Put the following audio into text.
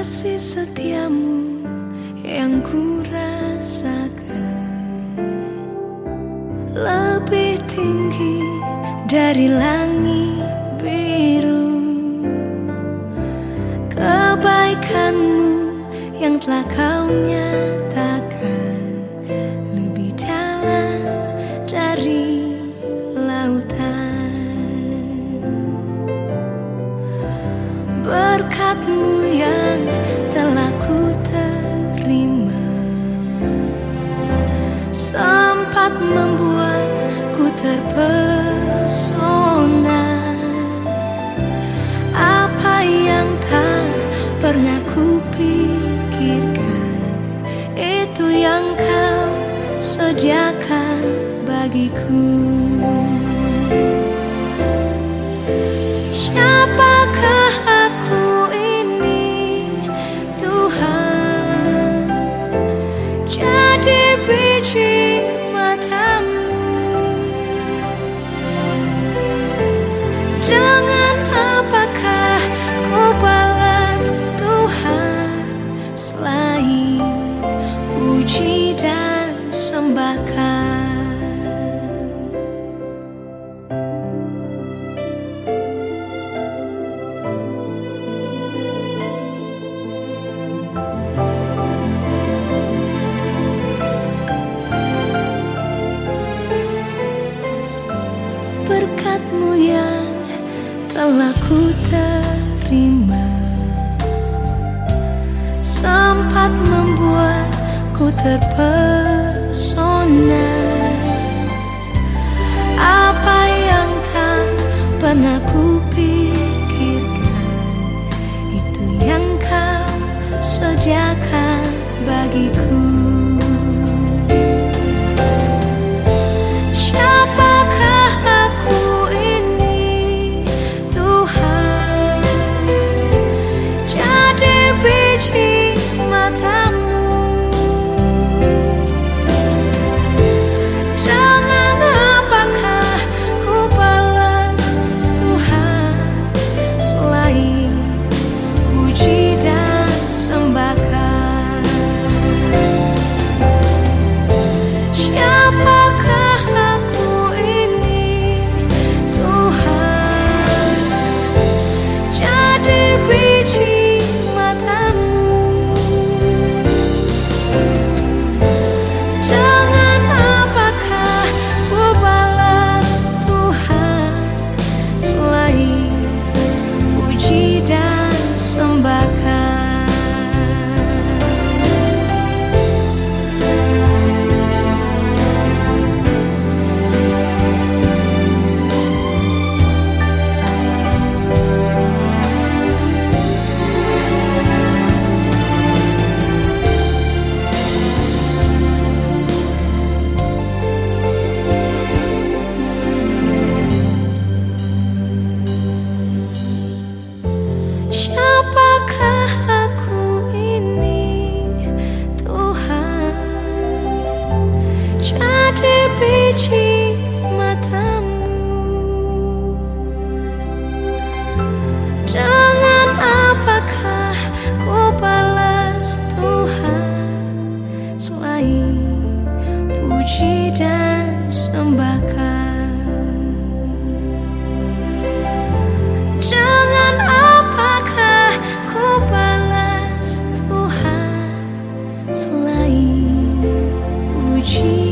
kasih setiamu yang ku rasakan lebih tinggi dari langit biru. Kebaikanmu yang telah kau nyatakan berkatmu yang telah ku terima. Sempat membuatku terpesona. Apa yang tak pernah ku pikirkan itu yang kau sediakan bagiku Ku terpesona. Apa yang tak pernah ku pikirkan Itu yang kau sediakan bagiku. di biji matamu. Dengan apakah ku balas Tuhan Selain puji dan sembakan, jangan apakah ku balas Tuhan selain puji